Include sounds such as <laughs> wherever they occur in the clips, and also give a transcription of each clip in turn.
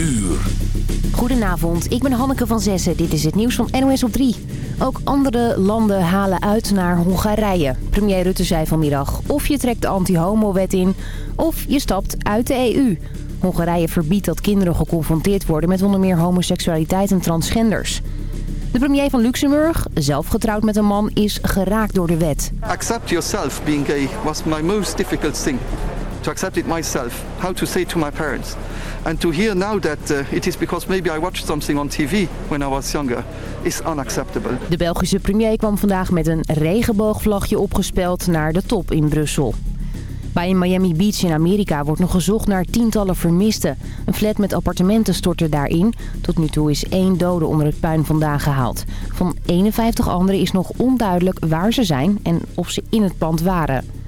uur. Goedenavond, ik ben Hanneke van Zessen. Dit is het nieuws van NOS op 3. Ook andere landen halen uit naar Hongarije. Premier Rutte zei vanmiddag of je trekt de anti-homo-wet in... of je stapt uit de EU. Hongarije verbiedt dat kinderen geconfronteerd worden... met onder meer homoseksualiteit en transgenders. De premier van Luxemburg, zelf getrouwd met een man, is geraakt door de wet. Accept yourself being gay was my most difficult thing. To accept it myself. How to say to my parents. And to hear now that uh, it is because maybe I watched something on TV when I was younger is unacceptable. De Belgische premier kwam vandaag met een regenboogvlagje opgespeld naar de top in Brussel. Bij een Miami Beach in Amerika wordt nog gezocht naar tientallen vermisten. Een flat met appartementen stortte daarin. Tot nu toe is één dode onder het puin vandaan gehaald. Van 51 anderen is nog onduidelijk waar ze zijn en of ze in het pand waren.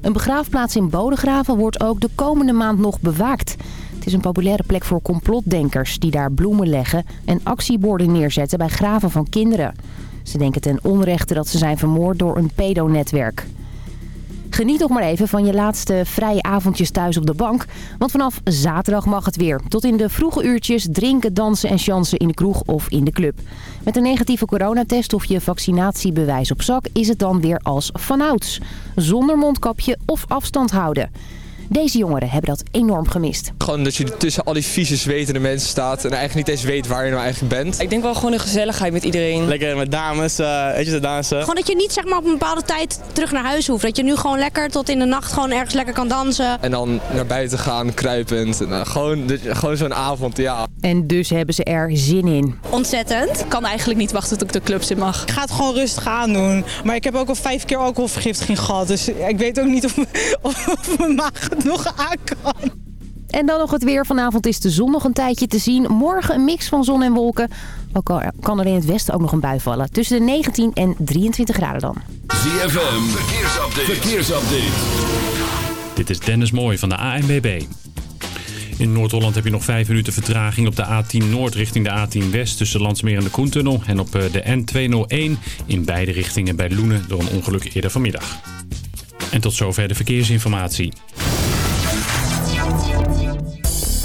Een begraafplaats in Bodegraven wordt ook de komende maand nog bewaakt. Het is een populaire plek voor complotdenkers die daar bloemen leggen en actieborden neerzetten bij graven van kinderen. Ze denken ten onrechte dat ze zijn vermoord door een pedonetwerk. Geniet nog maar even van je laatste vrije avondjes thuis op de bank. Want vanaf zaterdag mag het weer. Tot in de vroege uurtjes drinken, dansen en chansen in de kroeg of in de club. Met een negatieve coronatest of je vaccinatiebewijs op zak is het dan weer als vanouds. Zonder mondkapje of afstand houden. Deze jongeren hebben dat enorm gemist. Gewoon dat je tussen al die vieze zwetende mensen staat en eigenlijk niet eens weet waar je nou eigenlijk bent. Ik denk wel gewoon een gezelligheid met iedereen. Lekker met dames, uh, weet je, te dansen. Gewoon dat je niet zeg maar op een bepaalde tijd terug naar huis hoeft. Dat je nu gewoon lekker tot in de nacht gewoon ergens lekker kan dansen. En dan naar buiten gaan, kruipend. En, uh, gewoon gewoon zo'n avond, ja. En dus hebben ze er zin in. Ontzettend. Ik kan eigenlijk niet wachten tot ik de clubs in mag. Ik ga het gewoon rustig aan doen. Maar ik heb ook al vijf keer alcoholvergiftiging gehad. Dus ik weet ook niet of, of, <laughs> of mijn maag het nog aan kan. En dan nog het weer. Vanavond is de zon nog een tijdje te zien. Morgen een mix van zon en wolken. Ook al kan er in het westen ook nog een bui vallen. Tussen de 19 en 23 graden dan. ZFM, verkeersupdate. verkeersupdate. Dit is Dennis Mooij van de ANBB. In Noord-Holland heb je nog 5 minuten vertraging op de A10 Noord richting de A10 West tussen Landsmeer en de Koentunnel. En op de N201 in beide richtingen bij Loenen door een ongeluk eerder vanmiddag. En tot zover de verkeersinformatie.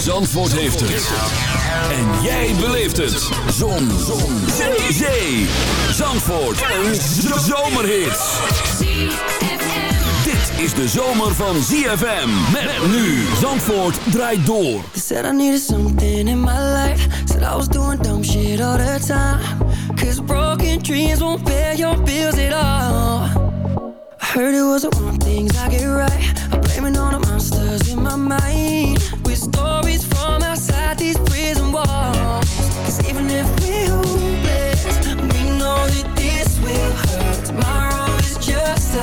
Zandvoort heeft het. En jij beleeft het. Zon. Zon. Zee. Zee. Zandvoort. Een zomerhit. Dit is de zomer van ZFM. Met nu. Zandvoort draait door. They said I needed something in my life. Said I was doing dumb shit all the time. Cause broken dreams won't pay your bills at all. I heard it was the wrong things I get right. I'm blaming all the monsters in my mind. Stories from outside these prison walls. Cause even if we're hopeless, we know that this will hurt. Tomorrow is just a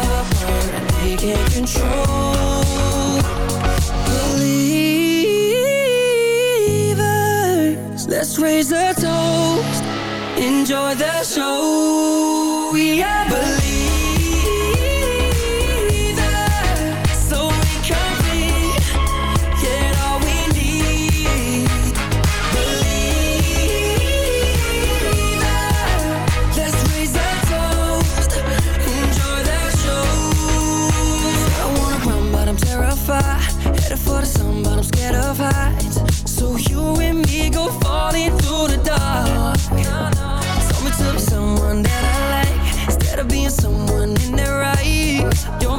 word they can't control. Believers, let's raise a toast. Enjoy the show. We are believers. For the sun, but I'm scared of heights. So you and me go falling through the dark. Told me to be someone that I like Instead of being someone in their right Your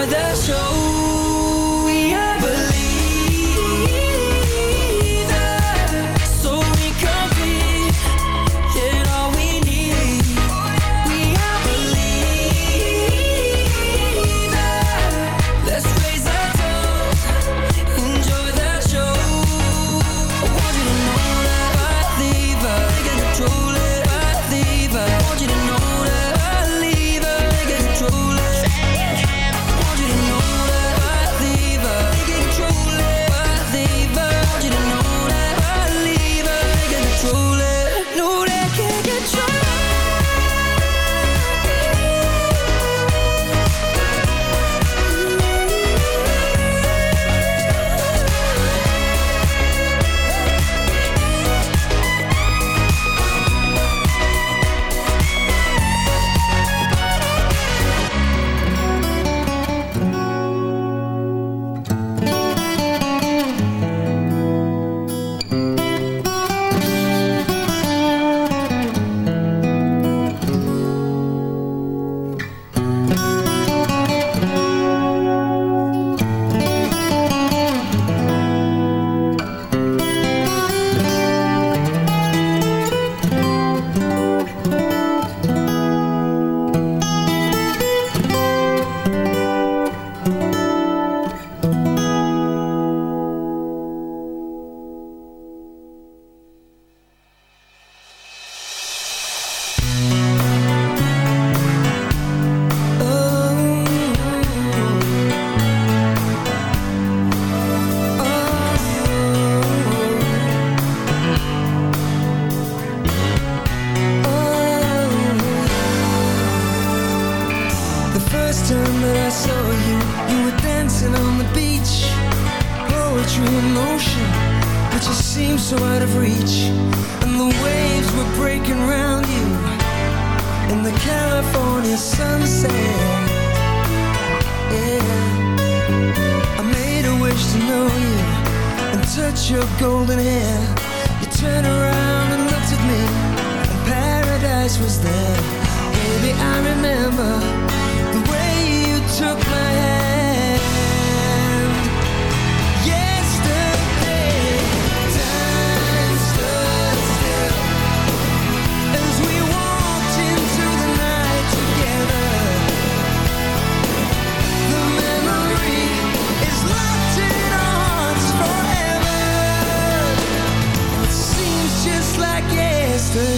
我的手。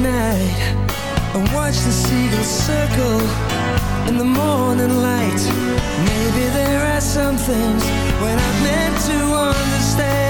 beach that night and watched the seagulls circle in the morning light. Maybe there are some things when I'm meant to understand.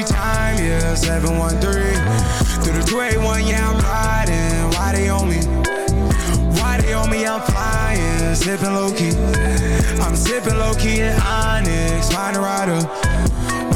Yeah, 713. Through the 281, yeah, I'm riding. Why they on me? Why they on me? I'm flying, sipping low key. I'm sipping low key in Onyx, find a rider.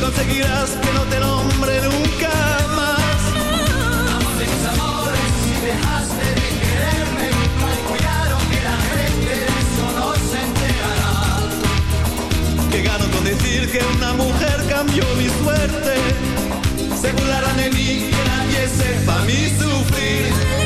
conseguirás que no te nombre nunca más. Amor de mis amores, si dejaste de quererme, mal cuidado que la gente de eso no se enterará. Que gano con decir que una mujer cambió mi suerte. Se burlarán de mí, que nadie sepa mi sufrir.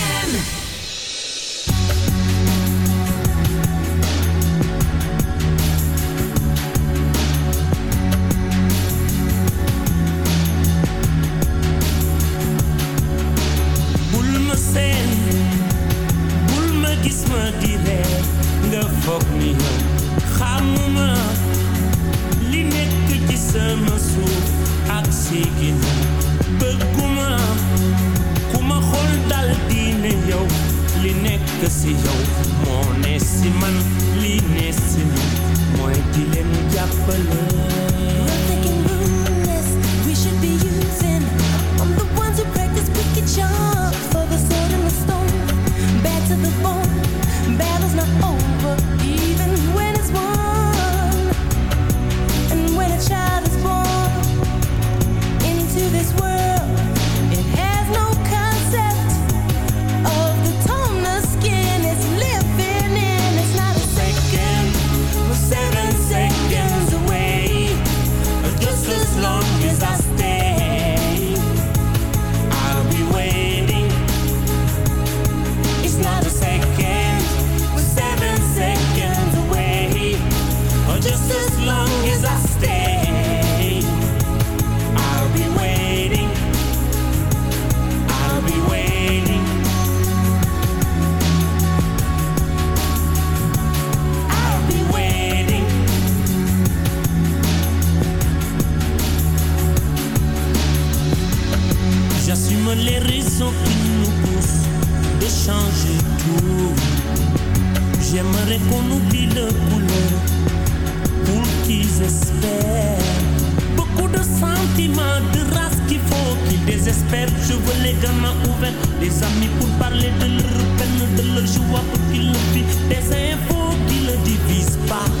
de race qu'il faut qu'ils désespèrent. Je veux les gamins ouverts, des amis pour parler de leur peine, de leur joie pour qu'ils le vivent. Des infos qui ne divisent pas.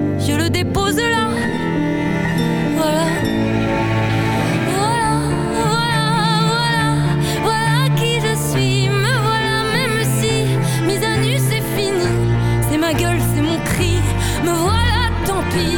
je le dépose là. Voilà. Voilà, voilà, voilà, voilà qui je suis. Me voilà, même si mise à nu, c'est fini. C'est ma gueule, c'est mon cri. Me voilà, tant pis.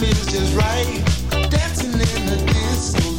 Time just right, dancing in the disco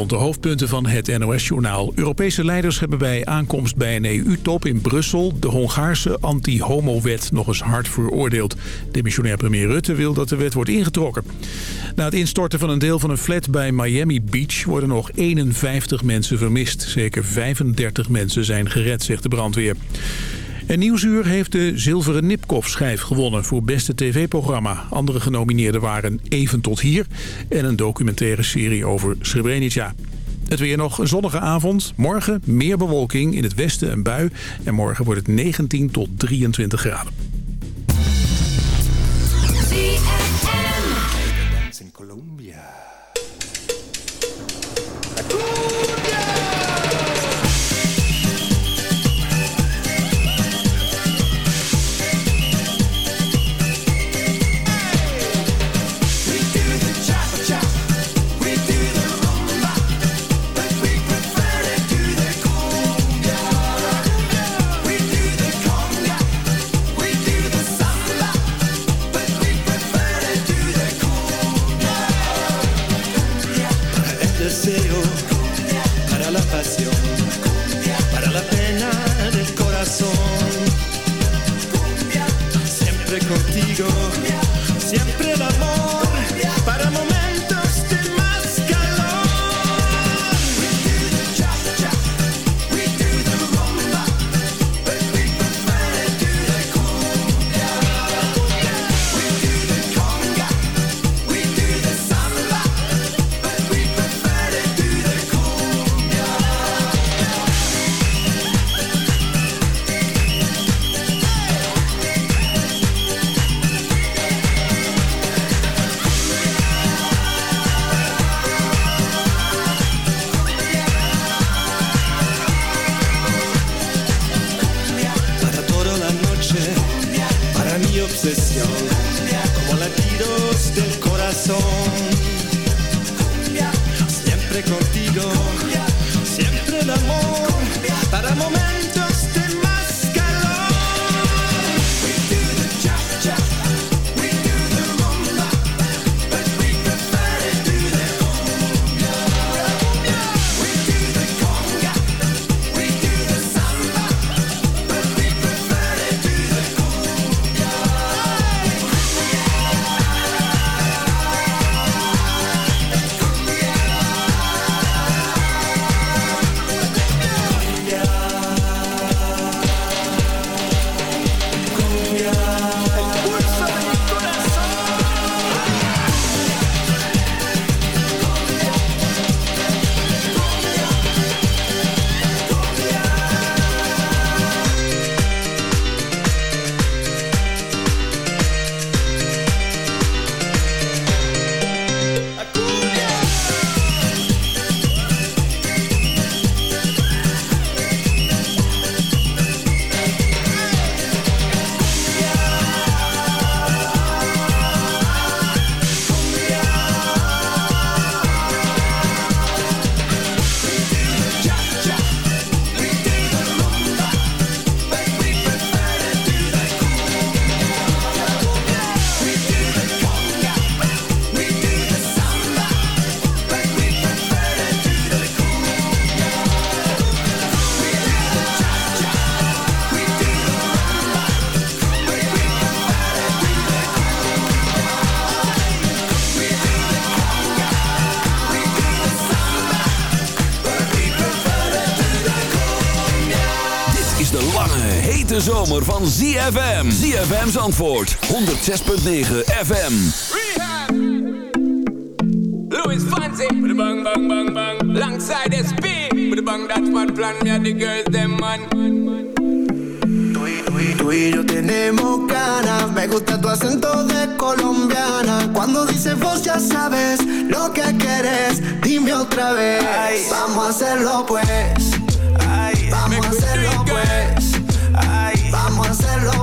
Vanavond de hoofdpunten van het NOS-journaal. Europese leiders hebben bij aankomst bij een EU-top in Brussel... de Hongaarse anti-homo-wet nog eens hard veroordeeld. Demissionair premier Rutte wil dat de wet wordt ingetrokken. Na het instorten van een deel van een flat bij Miami Beach... worden nog 51 mensen vermist. Zeker 35 mensen zijn gered, zegt de brandweer. En Nieuwsuur heeft de Zilveren Nipkoff-schijf gewonnen voor beste tv-programma. Andere genomineerden waren Even tot hier en een documentaire serie over Srebrenica. Het weer nog een zonnige avond. Morgen meer bewolking in het westen een bui. En morgen wordt het 19 tot 23 graden. Siempre contigo, siempre el amor, ZFM. ZFM's antwoord, 106.9 FM. Louis Fancy with a bang bang bang bang. Alongside SP with a bang that man plan me and the girls them man. Tú y yo tenemos ganas, me gusta tu acento de colombiana. Cuando dices vos ya sabes lo que quieres, dime otra vez. Vamos a hacerlo pues, vamos a hacerlo pues,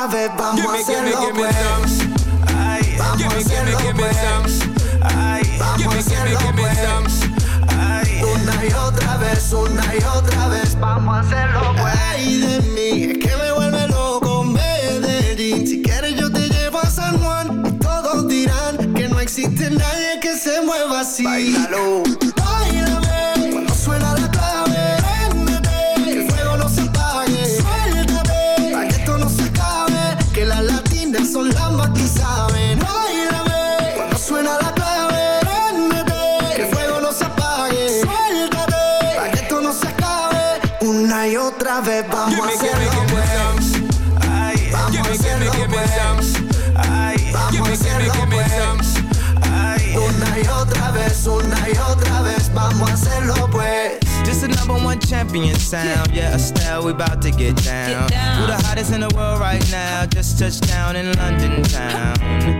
Otra vez, vamos Gimme, a hacerlo gimme pues. Ay, vamos a hacerlo pues. Ay, vamos a hacerlo pues. Ay, una y otra vez, una y otra vez, vamos a hacerlo pues. Ay, de mí, es que me vuelve loco Medellín. Si quieres yo te llevo a San Juan y todos dirán que no existe nadie que se mueva así. Báilalo. Una y otra vez vamos Gimme, a gimme, hacerlo gimme pues. Ay, vamos Gimme, gimme, hacerlo gimme pues. Ay, vamos Gimme, gimme, hacerlo gimme pues. Ay, una y otra vez, una y otra vez, vamos a hacerlo pues. This the number one champion sound. Yeah, Estelle, we about to get down. Who the hottest in the world right now? Just touched down in London town.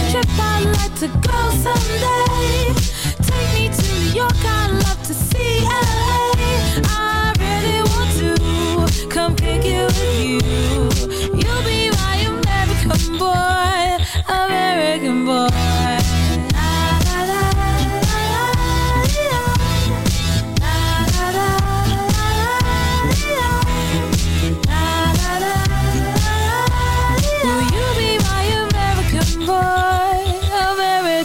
to go someday. Take me to New York, I'd love to see LA. I really want to come pick you with you. You'll be my American boy, American boy.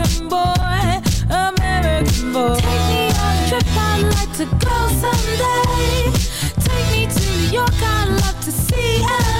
American boy, American boy. Take me on a trip, I'd like to go someday. Take me to New York, I'd love to see LA.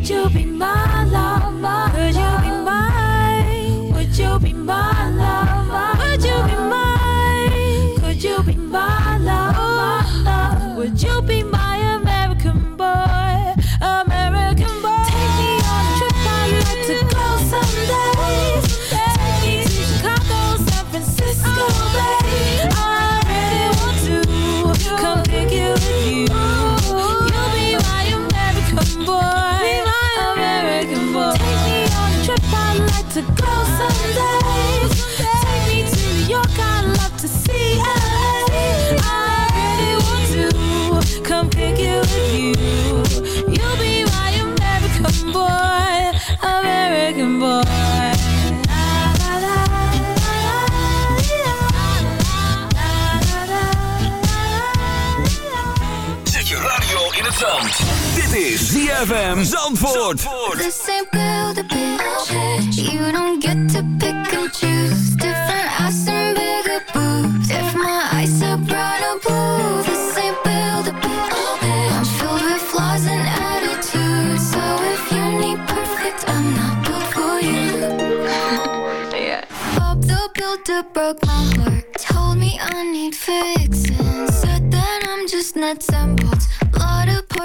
Would you be my lover? Could you ZFM Zandvoort. This ain't build a bitch. You don't get to pick and choose. Different ass and bigger boobs. If my eyes are brown or blue, this ain't build a bitch. I'm filled with flaws and attitude. So if you need perfect, I'm not built for you. Yeah. Bob the Builder broke my heart. Told me I need fixing. Said that I'm just nuts and bolts.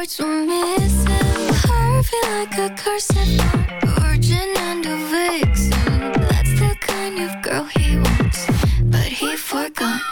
Parts were missing. Perfect like a cursive art. Virgin and a vixen. That's the kind of girl he wants. But he forgot.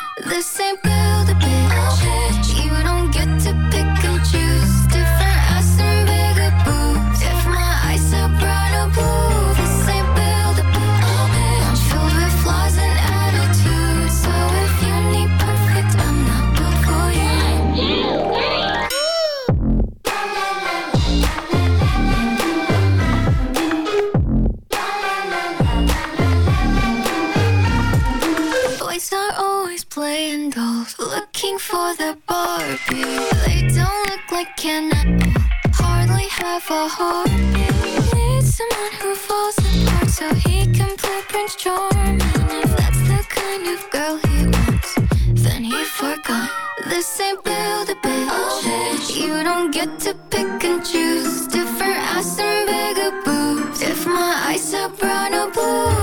The Barbie. They don't look like Ken hardly have a heartbeat. Need someone who falls apart so he can play Prince Charming. If that's the kind of girl he wants, then he forgot. This ain't build a bitch. You don't get to pick and choose. Different ass and bigger boobs. If my eyes are brown or blue,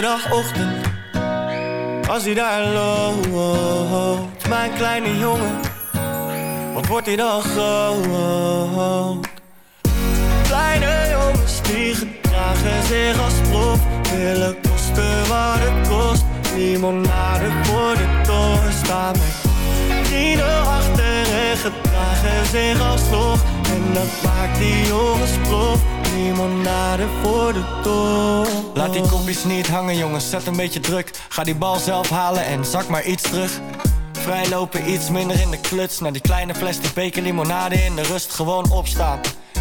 Zaterdagochtend, als hij daar loopt, mijn kleine jongen, wat wordt hij dan groot? Kleine jongens die gedragen zich als prof, willen kosten wat het kost. Limonade voor de toren staan met vrienden achter en gedragen zich alsnog. En dat maakt die jongens prof. Limonade voor de toren. Laat die kopjes niet hangen jongens, zet een beetje druk. Ga die bal zelf halen en zak maar iets terug. Vrijlopen iets minder in de kluts. Naar die kleine plastic beker limonade in de rust. Gewoon opstaan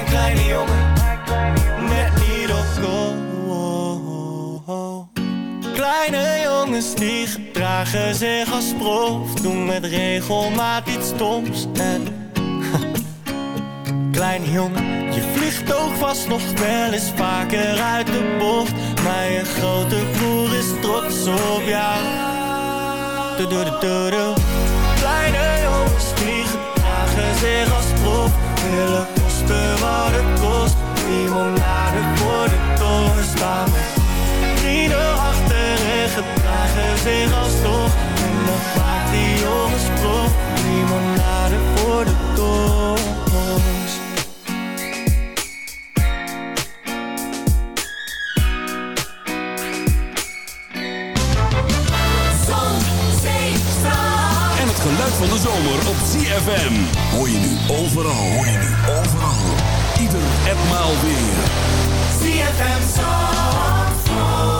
Mijn kleine jongen. Net niet op goal. Kleine jongens die gedragen zich als prof. Doen met regelmaat iets stoms. En <laughs> Kleine jongen, je vliegt ook vast nog wel eens vaker uit de bocht. Maar grote broer is trots op jou. Kleine jongens die gedragen zich als prof. Willen kosten wat het kost. Limonade voor de toren staan. Vrienden achter en gedragen zich als toch. En dan maakt die jongens prof. geluid van de zomer op CFM. Hoor je nu overal. Hoor je nu overal. Ieder etmaal weer. CFM Zandvoort.